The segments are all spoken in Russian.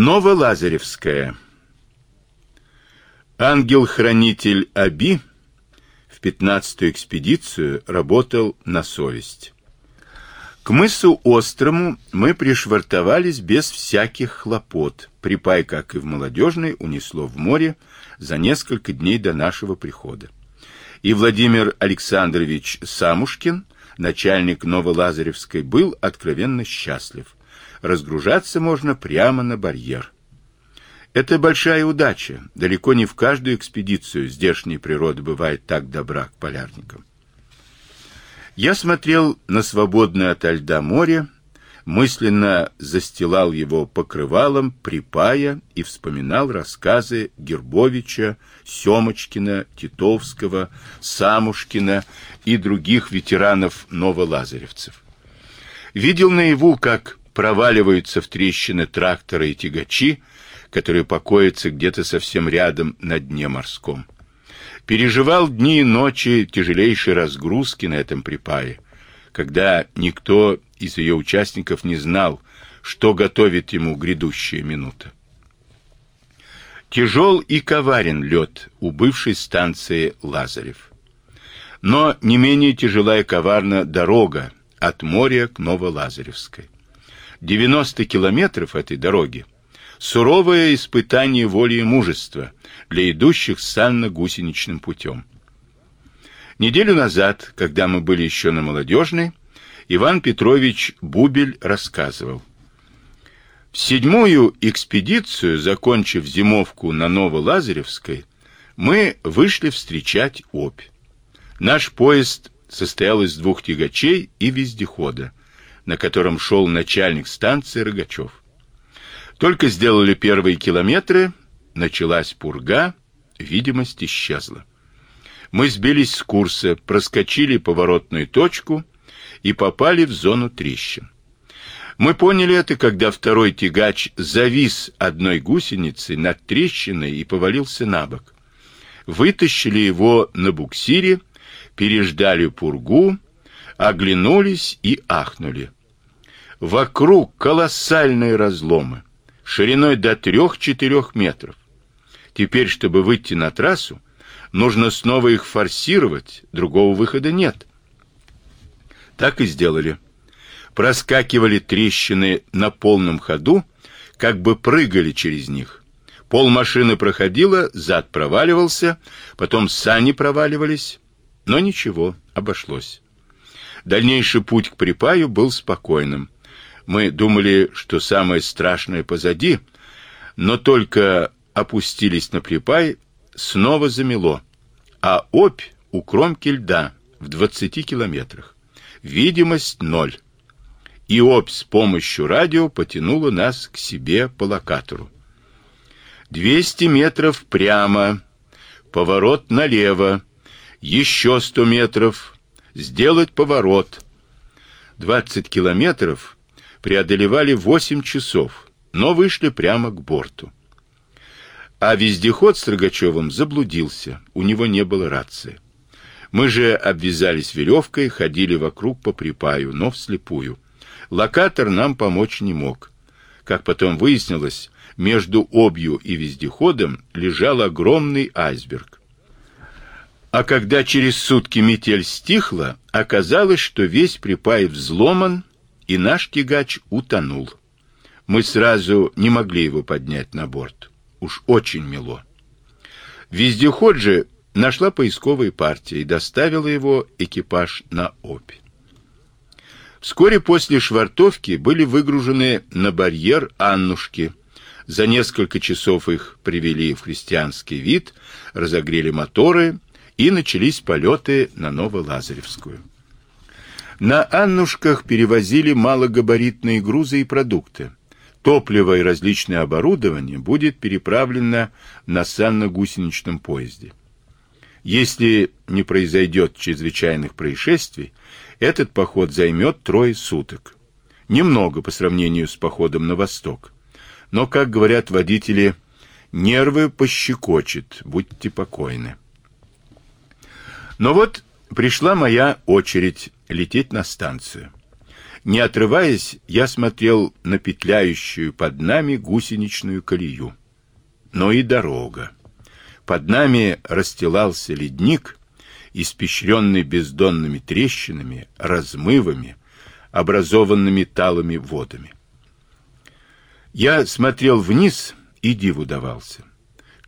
Новолазаревская. Ангел-хранитель Аби в пятнадцатую экспедицию работал на совесть. К мысу Острому мы пришвартовались без всяких хлопот. Припай, как и в молодежной, унесло в море за несколько дней до нашего прихода. И Владимир Александрович Самушкин, начальник Новолазаревской, был откровенно счастлив. Разгружаться можно прямо на барьер. Это большая удача. Далеко не в каждую экспедицию здешняя природа бывает так добра к полярникам. Я смотрел на свободное ото льда море, мысленно застилал его покрывалом, припая и вспоминал рассказы Гербовича, Семочкина, Титовского, Самушкина и других ветеранов новолазаревцев. Видел наяву, как проваливаются в трещины тракторы и тягачи, которые покоятся где-то совсем рядом на дне морском переживал дни и ночи тяжелейшей разгрузки на этом припае, когда никто из ее участников не знал, что готовит ему грядущая минута. Тяжел и коварен лед у бывшей станции Лазарев. Но не менее тяжела и коварна дорога от моря к Новолазаревской. 90 километров этой дороги суровое испытание воли и мужества для идущих санно-гусеничным путем. Неделю назад, когда мы были еще на молодежной, Иван Петрович Бубель рассказывал. В седьмую экспедицию, закончив зимовку на Новолазаревской, мы вышли встречать Обь. Наш поезд состоял из двух тягачей и вездехода, на котором шел начальник станции Рогачев. Только сделали первые километры, началась пурга, видимость исчезла. Мы сбились с курса, проскочили поворотную точку и попали в зону трещин. Мы поняли это, когда второй тягач завис одной гусеницей над трещиной и повалился на бок. Вытащили его на буксире, переждали пургу, оглянулись и ахнули. Вокруг колоссальные разломы шириной до 3-4 метров. Теперь, чтобы выйти на трассу, нужно снова их форсировать, другого выхода нет. Так и сделали. Проскакивали трещины на полном ходу, как бы прыгали через них. Пол машины проходило, зад проваливался, потом сани проваливались, но ничего, обошлось. Дальнейший путь к припаю был спокойным. Мы думали, что самое страшное позади, но только опустились на припай, снова замело, а опь у кромки льда в двадцати километрах. Видимость ноль. И опь с помощью радио потянула нас к себе по локатору. Двести метров прямо, поворот налево, еще сто метров, сделать поворот. Двадцать километров преодолевали 8 часов, но вышли прямо к борту. А вездеход с Рогачевым заблудился, у него не было рации. Мы же обвязались веревкой, ходили вокруг по припаю, но вслепую. Локатор нам помочь не мог. Как потом выяснилось, между обью и вездеходом лежал огромный айсберг. А когда через сутки метель стихла, оказалось, что весь припай взломан и наш тягач утонул. Мы сразу не могли его поднять на борт. Уж очень мило. Вездеход же нашла поисковая партия и доставила его экипаж на Обь. Вскоре после швартовки были выгружены на барьер Аннушки. За несколько часов их привели в христианский вид, разогрели моторы и начались полеты на Новолазаревскую. На Аннушках перевозили малогабаритные грузы и продукты. Топливо и различное оборудование будет переправлено на санно-гусеничном поезде. Если не произойдет чрезвычайных происшествий, этот поход займет трое суток. Немного по сравнению с походом на восток. Но, как говорят водители, нервы пощекочет, будьте покойны. Но вот пришла моя очередь лететь на станцию. Не отрываясь, я смотрел на петляющую под нами гусеничную колею. Но и дорога. Под нами расстилался ледник, испещренный бездонными трещинами, размывами, образованными талыми водами. Я смотрел вниз и диву давался.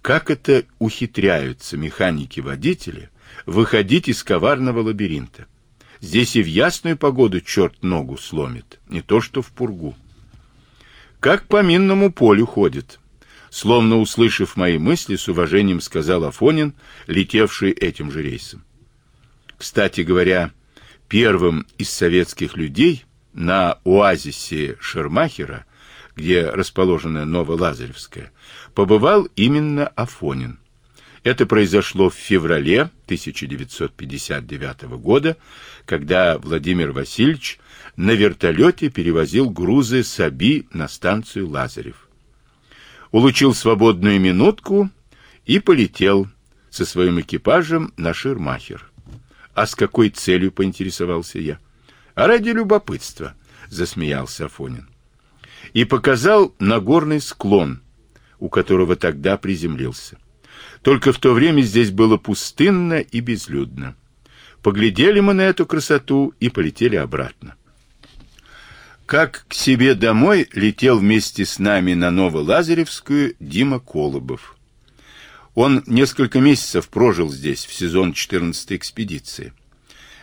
Как это ухитряются механики-водители выходить из коварного лабиринта? Здесь и в ясную погоду черт ногу сломит, не то что в пургу. Как по минному полю ходит. Словно услышав мои мысли, с уважением сказал Афонин, летевший этим же рейсом. Кстати говоря, первым из советских людей на оазисе Шермахера, где расположена Новолазаревская, побывал именно Афонин. Это произошло в феврале 1959 года, когда Владимир Васильевич на вертолете перевозил грузы с Аби на станцию Лазарев. Улучил свободную минутку и полетел со своим экипажем на Ширмахер. А с какой целью, поинтересовался я? А ради любопытства, засмеялся Афонин. И показал на горный склон, у которого тогда приземлился. Только в то время здесь было пустынно и безлюдно. Поглядели мы на эту красоту и полетели обратно. Как к себе домой летел вместе с нами на Новолазаревскую Дима Колобов. Он несколько месяцев прожил здесь в сезон 14-й экспедиции.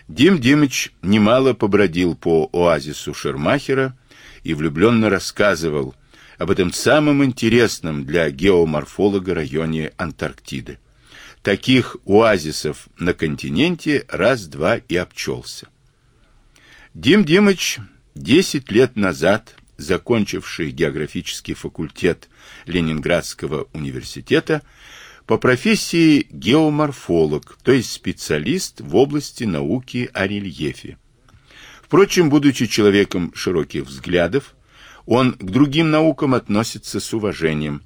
Дим Димыч немало побродил по оазису Шермахера и влюбленно рассказывал об этом самом интересном для геоморфолога районе Антарктиды. Таких оазисов на континенте раз-два и обчелся. Дим Димыч 10 лет назад, закончивший географический факультет Ленинградского университета, по профессии геоморфолог, то есть специалист в области науки о рельефе. Впрочем, будучи человеком широких взглядов, он к другим наукам относится с уважением,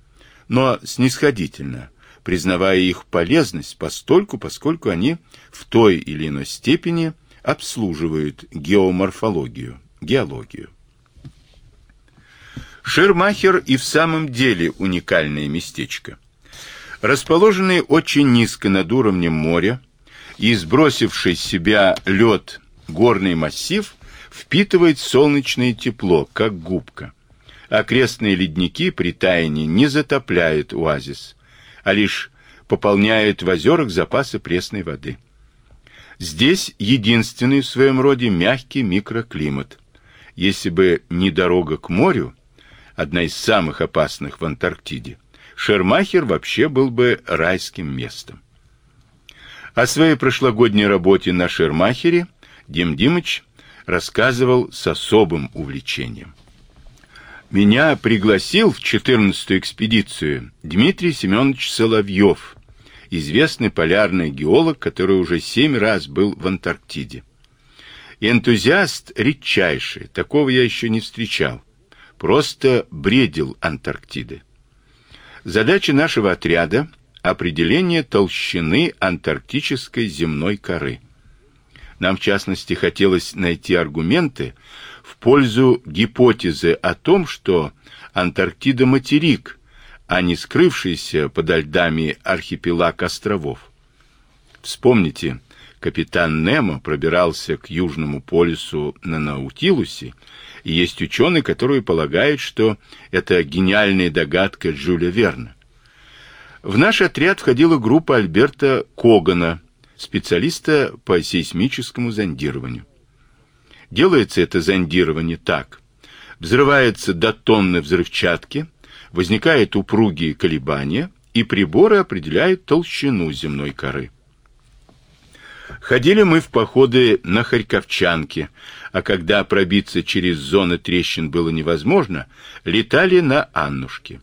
но снисходительно, признавая их полезность постольку, поскольку они в той или иной степени обслуживают геоморфологию, геологию. Ширмахер и в самом деле уникальное местечко. Расположенный очень низко над уровнем моря и сбросивший с себя лед горный массив впитывает солнечное тепло, как губка. Окрестные ледники при таянии не затопляют оазис, а лишь пополняют в озерах запасы пресной воды. Здесь единственный в своем роде мягкий микроклимат. Если бы не дорога к морю, одна из самых опасных в Антарктиде, Шермахер вообще был бы райским местом. О своей прошлогодней работе на Шермахере Дим Димыч рассказывал с особым увлечением. Меня пригласил в 14-ю экспедицию Дмитрий Семенович Соловьев, известный полярный геолог, который уже семь раз был в Антарктиде. Энтузиаст редчайший, такого я еще не встречал. Просто бредил Антарктиды. Задача нашего отряда – определение толщины антарктической земной коры – нам, в частности, хотелось найти аргументы в пользу гипотезы о том, что Антарктида – материк, а не скрывшийся подо льдами архипелаг островов. Вспомните, капитан Немо пробирался к Южному полюсу на Наутилусе, и есть ученые, которые полагают, что это гениальная догадка Жюля Верна. В наш отряд входила группа Альберта Когана – специалиста по сейсмическому зондированию. Делается это зондирование так. Взрывается до тонны взрывчатки, возникают упругие колебания, и приборы определяют толщину земной коры. Ходили мы в походы на Харьковчанке, а когда пробиться через зоны трещин было невозможно, летали на Аннушке.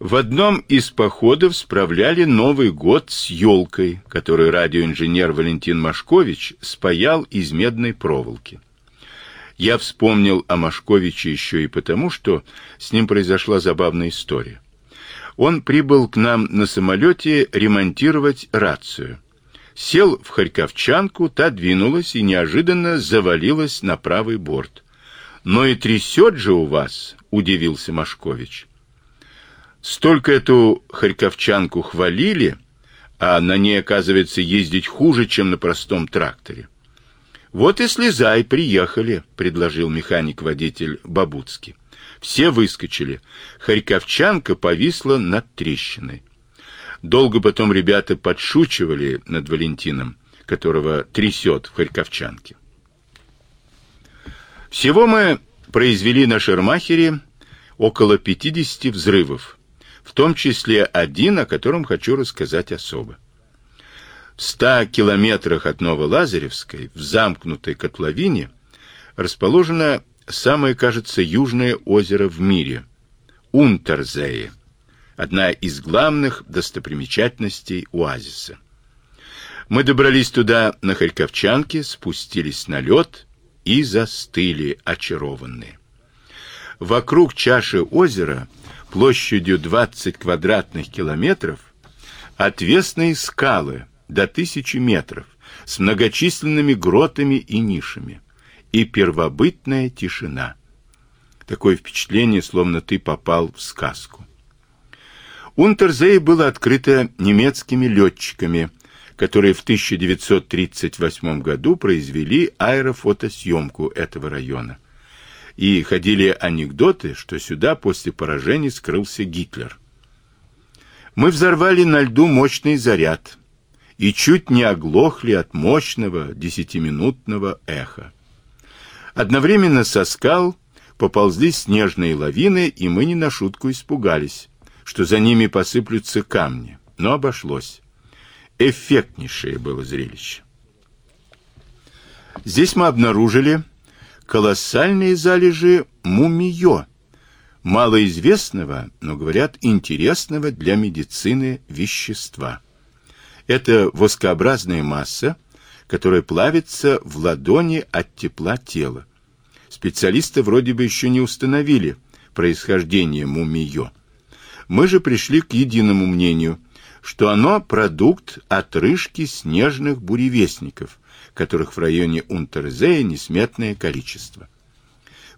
В одном из походов справляли Новый год с елкой, которую радиоинженер Валентин Машкович спаял из медной проволоки. Я вспомнил о Машковиче еще и потому, что с ним произошла забавная история. Он прибыл к нам на самолете ремонтировать рацию. Сел в Харьковчанку, та двинулась и неожиданно завалилась на правый борт. Но и трясет же у вас, удивился Машкович. Столько эту харьковчанку хвалили, а на ней, оказывается, ездить хуже, чем на простом тракторе. Вот и слезай, приехали, предложил механик-водитель Бабуцкий. Все выскочили. Харьковчанка повисла над трещиной. Долго потом ребята подшучивали над Валентином, которого трясет в Харьковчанке. Всего мы произвели на Шермахере около 50 взрывов, в том числе один, о котором хочу рассказать особо. В 100 километрах от Новолазаревской, в замкнутой котловине, расположено самое, кажется, южное озеро в мире – Унтерзее, одна из главных достопримечательностей оазиса. Мы добрались туда на Харьковчанке, спустились на лед и застыли очарованные. Вокруг чаши озера площадью 20 квадратных километров отвесные скалы до тысячи метров с многочисленными гротами и нишами и первобытная тишина. Такое впечатление, словно ты попал в сказку. Унтерзей было открыто немецкими летчиками, которые в 1938 году произвели аэрофотосъемку этого района. И ходили анекдоты, что сюда после поражения скрылся Гитлер. Мы взорвали на льду мощный заряд и чуть не оглохли от мощного десятиминутного эха. Одновременно со скал поползли снежные лавины, и мы не на шутку испугались, что за ними посыплются камни, но обошлось. Эффектнейшее было зрелище. Здесь мы обнаружили колоссальные залежи мумиё, малоизвестного, но, говорят, интересного для медицины вещества. Это воскообразная масса, которая плавится в ладони от тепла тела. Специалисты вроде бы еще не установили происхождение мумиё. Мы же пришли к единому мнению, что оно продукт отрыжки снежных буревестников, которых в районе Унтерзея несметное количество.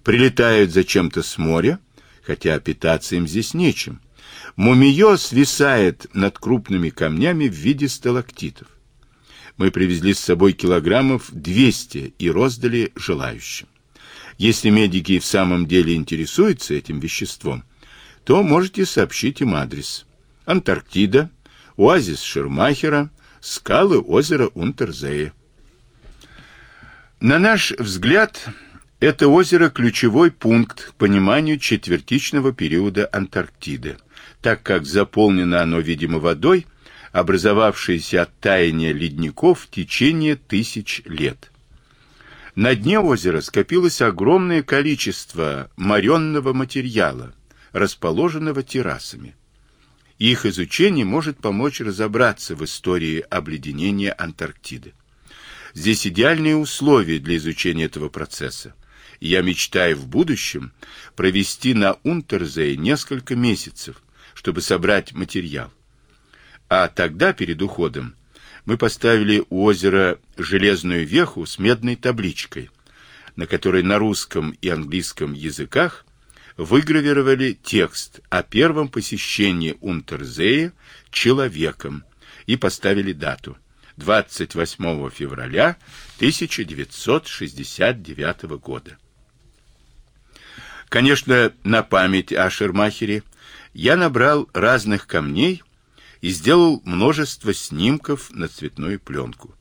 Прилетают зачем-то с моря, хотя питаться им здесь нечем. Мумиё свисает над крупными камнями в виде сталактитов. Мы привезли с собой килограммов 200 и роздали желающим. Если медики в самом деле интересуются этим веществом, то можете сообщить им адрес. Антарктида, оазис Шермахера, скалы озера Унтерзея. На наш взгляд, это озеро ключевой пункт к пониманию четвертичного периода Антарктиды, так как заполнено оно, видимо, водой, образовавшейся от таяния ледников в течение тысяч лет. На дне озера скопилось огромное количество моренного материала, расположенного террасами. Их изучение может помочь разобраться в истории обледенения Антарктиды. Здесь идеальные условия для изучения этого процесса. я мечтаю в будущем провести на Унтерзее несколько месяцев, чтобы собрать материал. А тогда, перед уходом, мы поставили у озера железную веху с медной табличкой, на которой на русском и английском языках выгравировали текст о первом посещении Унтерзея человеком и поставили дату – 28 февраля 1969 года. Конечно, на память о Шермахере я набрал разных камней и сделал множество снимков на цветную пленку.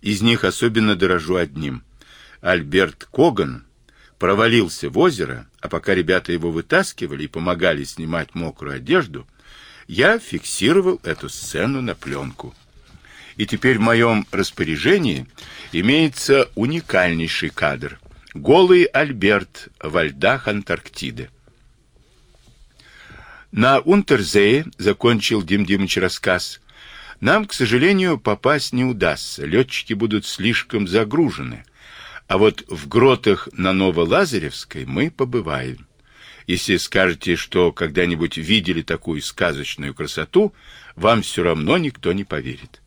Из них особенно дорожу одним. Альберт Коган провалился в озеро, а пока ребята его вытаскивали и помогали снимать мокрую одежду, я фиксировал эту сцену на пленку и теперь в моем распоряжении имеется уникальнейший кадр. Голый Альберт во льдах Антарктиды. На Унтерзее, закончил Дим Димыч рассказ, нам, к сожалению, попасть не удастся, летчики будут слишком загружены. А вот в гротах на Новолазаревской мы побываем. Если скажете, что когда-нибудь видели такую сказочную красоту, вам все равно никто не поверит.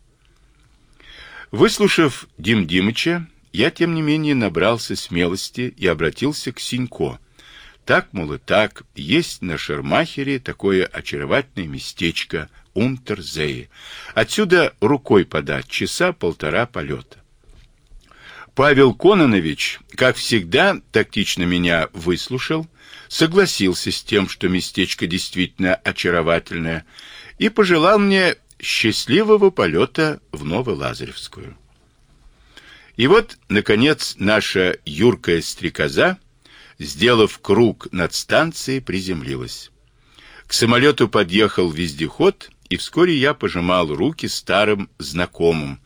Выслушав Дим Димыча, я, тем не менее, набрался смелости и обратился к Синько. Так, мол, и так, есть на Шермахере такое очаровательное местечко Унтерзее. Отсюда рукой подать, часа полтора полета. Павел Кононович, как всегда, тактично меня выслушал, согласился с тем, что местечко действительно очаровательное, и пожелал мне счастливого полета в Новолазаревскую. И вот, наконец, наша юркая стрекоза, сделав круг над станцией, приземлилась. К самолету подъехал вездеход, и вскоре я пожимал руки старым знакомым,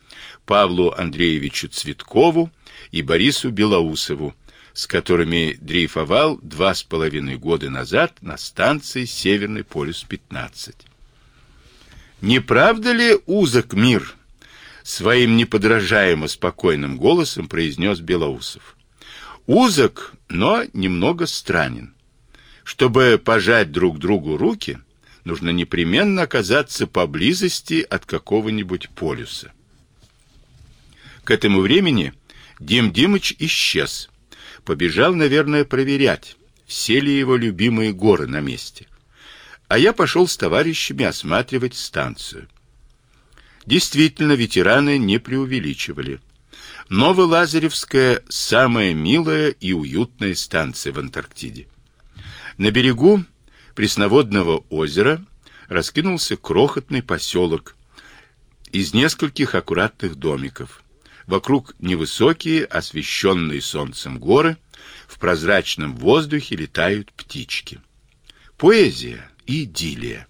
Павлу Андреевичу Цветкову и Борису Белоусову, с которыми дрейфовал два с половиной года назад на станции Северный полюс-15. Не правда ли узок мир? Своим неподражаемо спокойным голосом произнес Белоусов. Узок, но немного странен. Чтобы пожать друг другу руки, нужно непременно оказаться поблизости от какого-нибудь полюса. К этому времени Дим Димыч исчез. Побежал, наверное, проверять, все ли его любимые горы на месте. А я пошел с товарищами осматривать станцию. Действительно, ветераны не преувеличивали. Новолазаревская – самая милая и уютная станция в Антарктиде. На берегу пресноводного озера раскинулся крохотный поселок из нескольких аккуратных домиков. Вокруг невысокие, освещенные солнцем горы, в прозрачном воздухе летают птички. Поэзия идиллия.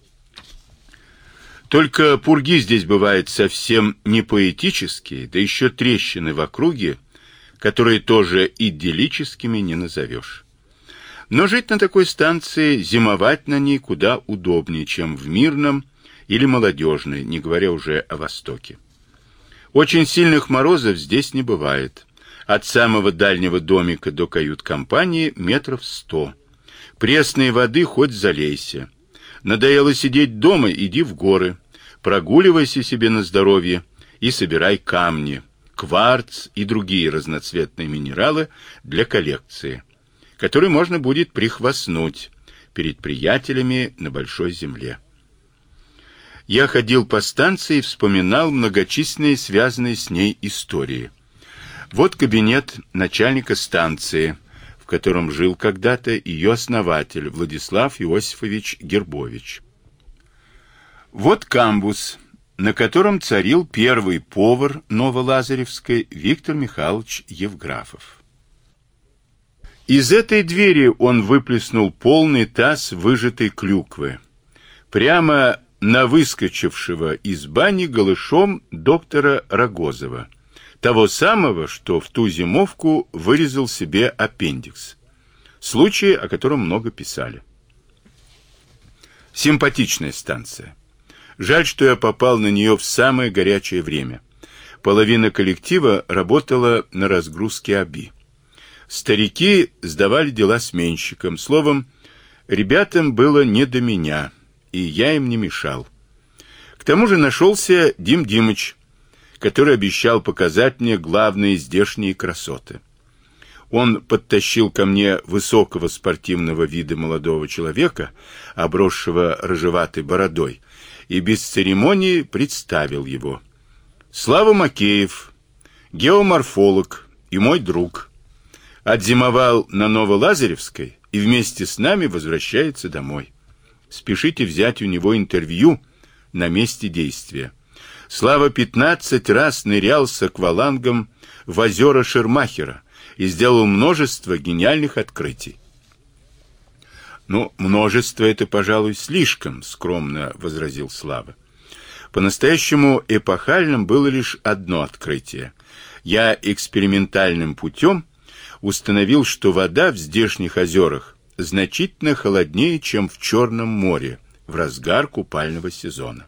Только пурги здесь бывают совсем не поэтические, да еще трещины в округе, которые тоже идиллическими не назовешь. Но жить на такой станции, зимовать на ней куда удобнее, чем в мирном или молодежной, не говоря уже о Востоке. Очень сильных морозов здесь не бывает. От самого дальнего домика до кают-компании метров сто. Пресной воды хоть залейся. Надоело сидеть дома, иди в горы. Прогуливайся себе на здоровье и собирай камни, кварц и другие разноцветные минералы для коллекции, которые можно будет прихвастнуть перед приятелями на большой земле. Я ходил по станции и вспоминал многочисленные связанные с ней истории. Вот кабинет начальника станции, в котором жил когда-то ее основатель Владислав Иосифович Гербович. Вот камбус, на котором царил первый повар Новолазаревской Виктор Михайлович Евграфов. Из этой двери он выплеснул полный таз выжатой клюквы. Прямо на выскочившего из бани голышом доктора Рогозова, того самого, что в ту зимовку вырезал себе аппендикс. Случай, о котором много писали. Симпатичная станция. Жаль, что я попал на нее в самое горячее время. Половина коллектива работала на разгрузке АБИ. Старики сдавали дела сменщикам. Словом, ребятам было не до меня – и я им не мешал. К тому же нашелся Дим Димыч, который обещал показать мне главные здешние красоты. Он подтащил ко мне высокого спортивного вида молодого человека, обросшего рыжеватой бородой, и без церемонии представил его. Слава Макеев, геоморфолог и мой друг. Отзимовал на Новолазаревской и вместе с нами возвращается домой. Спешите взять у него интервью на месте действия. Слава пятнадцать раз нырял с аквалангом в озера Шермахера и сделал множество гениальных открытий. Ну, множество это, пожалуй, слишком, скромно возразил Слава. По-настоящему эпохальным было лишь одно открытие. Я экспериментальным путем установил, что вода в здешних озерах значительно холоднее, чем в Черном море в разгар купального сезона.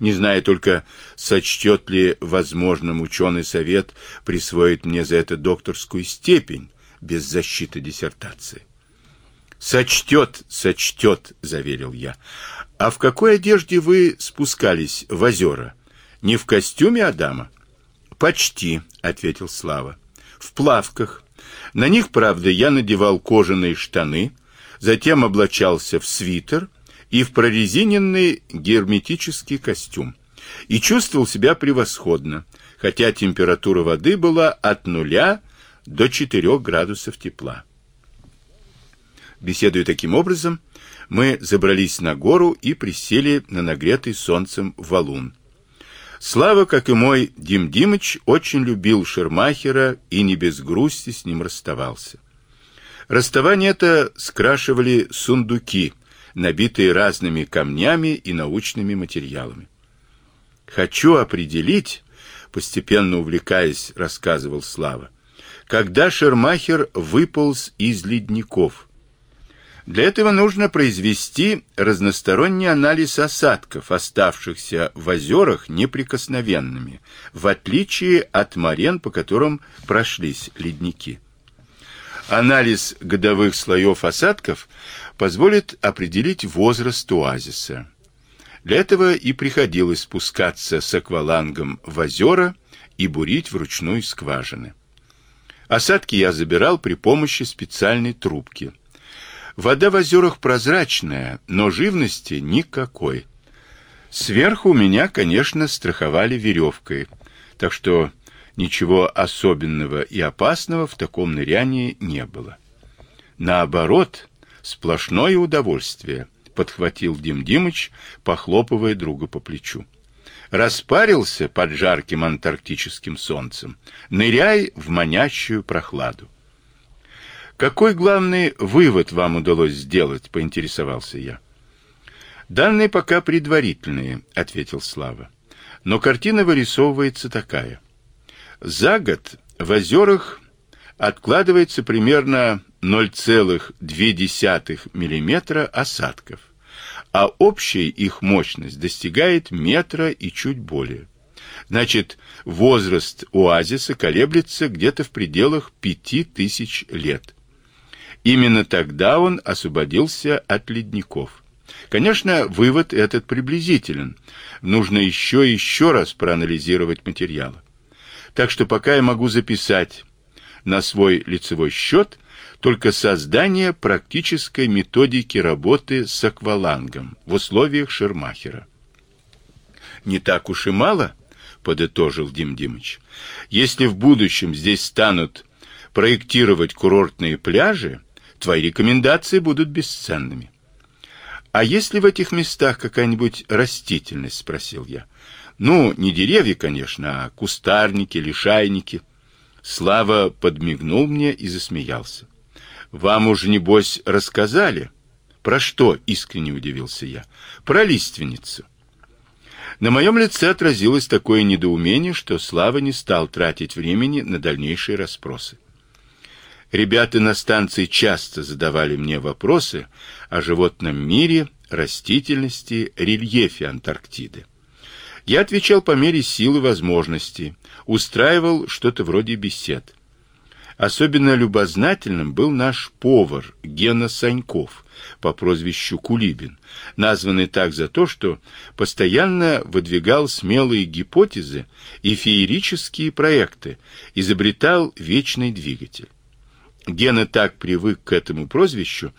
Не знаю только, сочтет ли возможным ученый совет присвоить мне за это докторскую степень без защиты диссертации. Сочтет, сочтет, заверил я. А в какой одежде вы спускались в озера? Не в костюме Адама? Почти, ответил Слава. в плавках. На них, правда, я надевал кожаные штаны, затем облачался в свитер и в прорезиненный герметический костюм. И чувствовал себя превосходно, хотя температура воды была от нуля до 4 градусов тепла. Беседуя таким образом, мы забрались на гору и присели на нагретый солнцем валун. Слава, как и мой Дим Димыч, очень любил Шермахера и не без грусти с ним расставался. Расставание это скрашивали сундуки, набитые разными камнями и научными материалами. Хочу определить, постепенно увлекаясь, рассказывал Слава, когда Шермахер выполз из ледников, для этого нужно произвести разносторонний анализ осадков, оставшихся в озерах неприкосновенными, в отличие от морен, по которым прошлись ледники. Анализ годовых слоев осадков позволит определить возраст оазиса. Для этого и приходилось спускаться с аквалангом в озера и бурить вручную скважины. Осадки я забирал при помощи специальной трубки – Вода в озерах прозрачная, но живности никакой. Сверху меня, конечно, страховали веревкой, так что ничего особенного и опасного в таком нырянии не было. Наоборот, сплошное удовольствие, подхватил Дим Димыч, похлопывая друга по плечу. Распарился под жарким антарктическим солнцем, ныряй в манящую прохладу. Какой главный вывод вам удалось сделать, поинтересовался я. Данные пока предварительные, ответил Слава. Но картина вырисовывается такая: за год в озерах откладывается примерно 0,2 миллиметра осадков, а общая их мощность достигает метра и чуть более. Значит, возраст оазиса колеблется где-то в пределах пяти тысяч лет. Именно тогда он освободился от ледников. Конечно, вывод этот приблизителен. Нужно еще и еще раз проанализировать материалы. Так что пока я могу записать на свой лицевой счет только создание практической методики работы с аквалангом в условиях Шермахера. Не так уж и мало, подытожил Дим Димыч. Если в будущем здесь станут проектировать курортные пляжи, твои рекомендации будут бесценными. А есть ли в этих местах какая-нибудь растительность, спросил я. Ну, не деревья, конечно, а кустарники, лишайники. Слава подмигнул мне и засмеялся. Вам уже небось рассказали? Про что? искренне удивился я. Про лиственницу. На моем лице отразилось такое недоумение, что Слава не стал тратить времени на дальнейшие расспросы. Ребята на станции часто задавали мне вопросы о животном мире, растительности, рельефе Антарктиды. Я отвечал по мере силы возможностей, устраивал что-то вроде бесед. Особенно любознательным был наш повар Гена Саньков по прозвищу Кулибин, названный так за то, что постоянно выдвигал смелые гипотезы и феерические проекты, изобретал вечный двигатель. Гена так привык к этому прозвищу,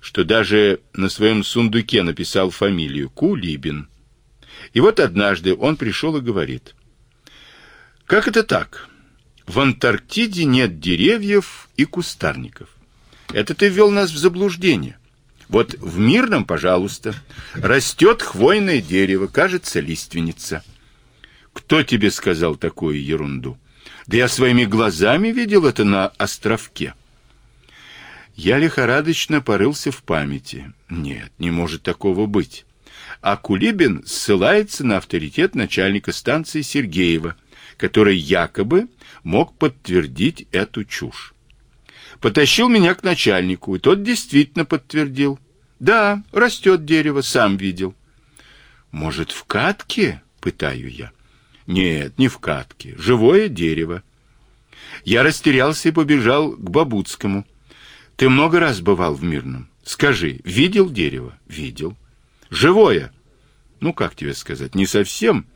что даже на своем сундуке написал фамилию Кулибин. И вот однажды он пришел и говорит: "Как это так? В Антарктиде нет деревьев и кустарников. Это ты ввел нас в заблуждение. Вот в Мирном, пожалуйста, растет хвойное дерево, кажется, лиственница. Кто тебе сказал такую ерунду? Да я своими глазами видел это на островке. Я лихорадочно порылся в памяти. Нет, не может такого быть. А Кулибин ссылается на авторитет начальника станции Сергеева, который якобы мог подтвердить эту чушь. Потащил меня к начальнику, и тот действительно подтвердил. Да, растет дерево, сам видел. Может, в катке? Пытаю я. Нет, не в катке. Живое дерево. Я растерялся и побежал к Бабуцкому. Ты много раз бывал в Мирном? Скажи, видел дерево? Видел. Живое? Ну, как тебе сказать, не совсем.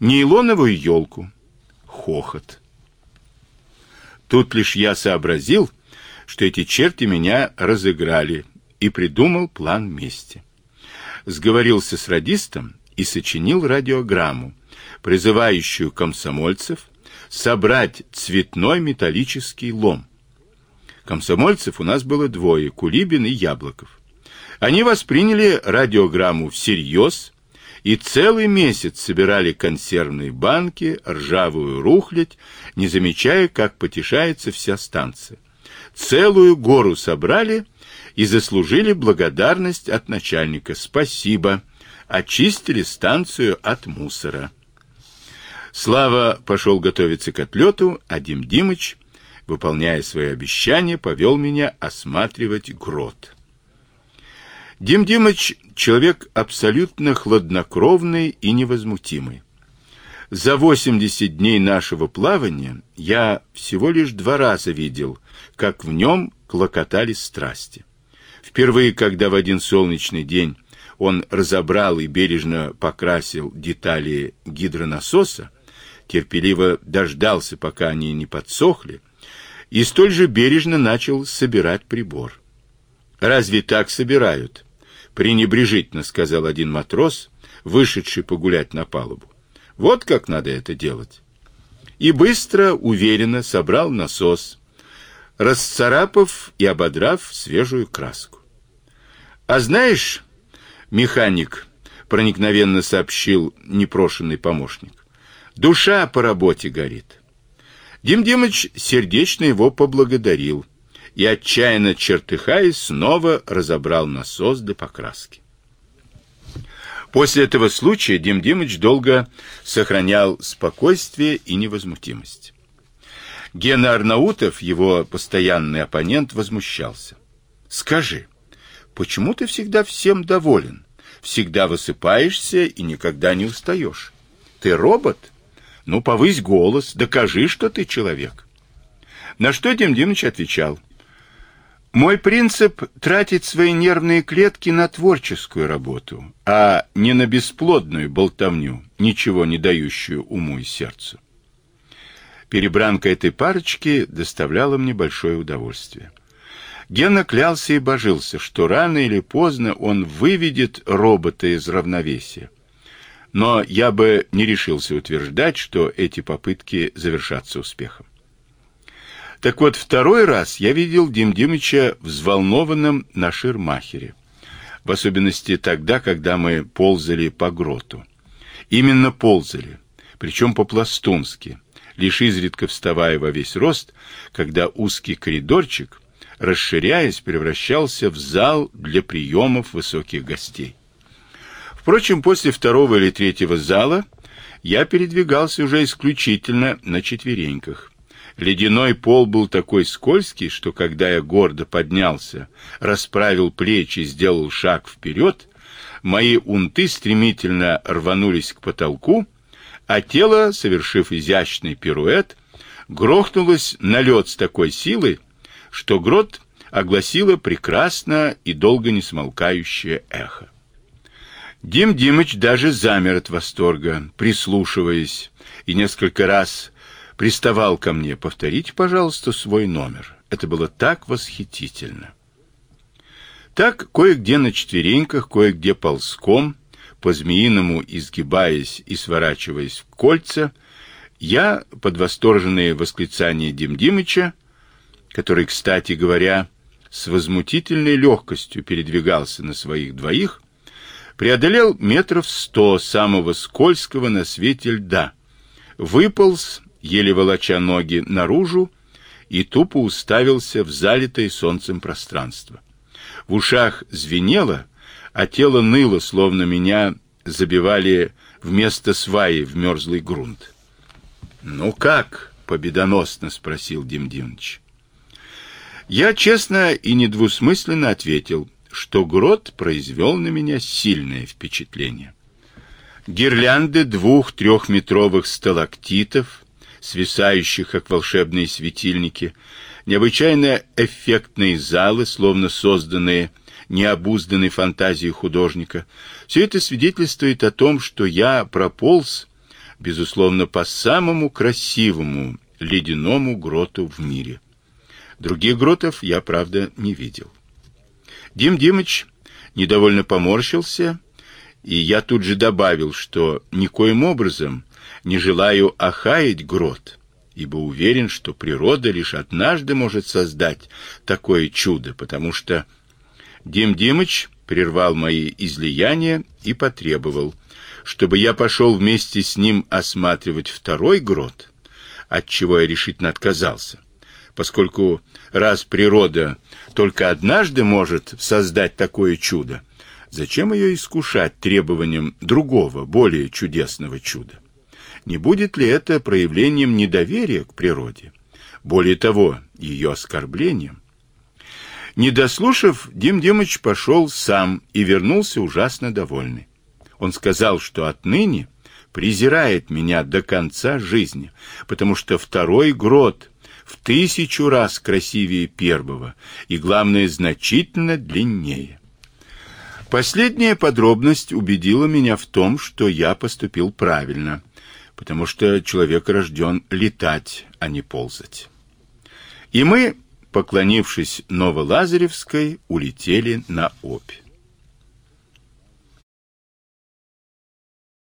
Нейлоновую елку. Хохот. Тут лишь я сообразил, что эти черти меня разыграли, и придумал план мести. Сговорился с радистом и сочинил радиограмму, призывающую комсомольцев собрать цветной металлический лом. Комсомольцев у нас было двое, Кулибин и Яблоков. Они восприняли радиограмму всерьез и целый месяц собирали консервные банки, ржавую рухлядь, не замечая, как потешается вся станция. Целую гору собрали и заслужили благодарность от начальника. Спасибо. Очистили станцию от мусора. Слава пошел готовиться к отлету, а Дим Димыч, выполняя свои обещания, повел меня осматривать грот. Дим Димыч человек абсолютно хладнокровный и невозмутимый. За 80 дней нашего плавания я всего лишь два раза видел, как в нем клокотали страсти. Впервые, когда в один солнечный день он разобрал и бережно покрасил детали гидронасоса, терпеливо дождался, пока они не подсохли, и столь же бережно начал собирать прибор. Разве так собирают? Пренебрежительно сказал один матрос, вышедший погулять на палубу. Вот как надо это делать. И быстро, уверенно собрал насос, расцарапав и ободрав свежую краску. А знаешь, механик проникновенно сообщил непрошенный помощник. Душа по работе горит. Дим Димыч сердечно его поблагодарил и отчаянно чертыхаясь снова разобрал насос для покраски. После этого случая Дим Димыч долго сохранял спокойствие и невозмутимость. Гена Арнаутов, его постоянный оппонент, возмущался. «Скажи, почему ты всегда всем доволен? Всегда высыпаешься и никогда не устаешь? Ты робот? Ну, повысь голос, докажи, что ты человек». На что Дим Димыч отвечал. Мой принцип – тратить свои нервные клетки на творческую работу, а не на бесплодную болтовню, ничего не дающую уму и сердцу. Перебранка этой парочки доставляла мне большое удовольствие. Гена клялся и божился, что рано или поздно он выведет робота из равновесия. Но я бы не решился утверждать, что эти попытки завершатся успехом. Так вот, второй раз я видел Дим Димыча взволнованным на Ширмахере. В особенности тогда, когда мы ползали по гроту. Именно ползали, причем по-пластунски, лишь изредка вставая во весь рост, когда узкий коридорчик, расширяясь, превращался в зал для приемов высоких гостей. Впрочем, после второго или третьего зала я передвигался уже исключительно на четвереньках. Ледяной пол был такой скользкий, что когда я гордо поднялся, расправил плечи и сделал шаг вперед, мои унты стремительно рванулись к потолку, а тело, совершив изящный пируэт, грохнулось на лед с такой силой, что грот огласило прекрасно и долго не смолкающее эхо. Дим Димыч даже замер от восторга, прислушиваясь, и несколько раз приставал ко мне, повторите, пожалуйста, свой номер. Это было так восхитительно. Так, кое-где на четвереньках, кое-где ползком, по-змеиному изгибаясь и сворачиваясь в кольца, я, под восторженные восклицания Дим Димыча, который, кстати говоря, с возмутительной легкостью передвигался на своих двоих, преодолел метров сто самого скользкого на свете льда, выполз еле волоча ноги наружу, и тупо уставился в залитое солнцем пространство. В ушах звенело, а тело ныло, словно меня забивали вместо сваи в мерзлый грунт. «Ну как?» — победоносно спросил Дим Димыч. Я честно и недвусмысленно ответил, что грот произвел на меня сильное впечатление. Гирлянды двух-трехметровых сталактитов — свисающих, как волшебные светильники, необычайно эффектные залы, словно созданные необузданной фантазией художника. Все это свидетельствует о том, что я прополз, безусловно, по самому красивому ледяному гроту в мире. Других гротов я, правда, не видел. Дим Димыч недовольно поморщился, и я тут же добавил, что никоим образом не желаю охаять грот, ибо уверен, что природа лишь однажды может создать такое чудо, потому что Дим Димыч прервал мои излияния и потребовал, чтобы я пошел вместе с ним осматривать второй грот, от чего я решительно отказался, поскольку раз природа только однажды может создать такое чудо, зачем ее искушать требованием другого, более чудесного чуда? Не будет ли это проявлением недоверия к природе? Более того, ее оскорблением? Не дослушав, Дим Димыч пошел сам и вернулся ужасно довольный. Он сказал, что отныне презирает меня до конца жизни, потому что второй грот в тысячу раз красивее первого и, главное, значительно длиннее. Последняя подробность убедила меня в том, что я поступил правильно, потому что человек рожден летать, а не ползать. И мы поклонившись Новолазаревской, улетели на Обь.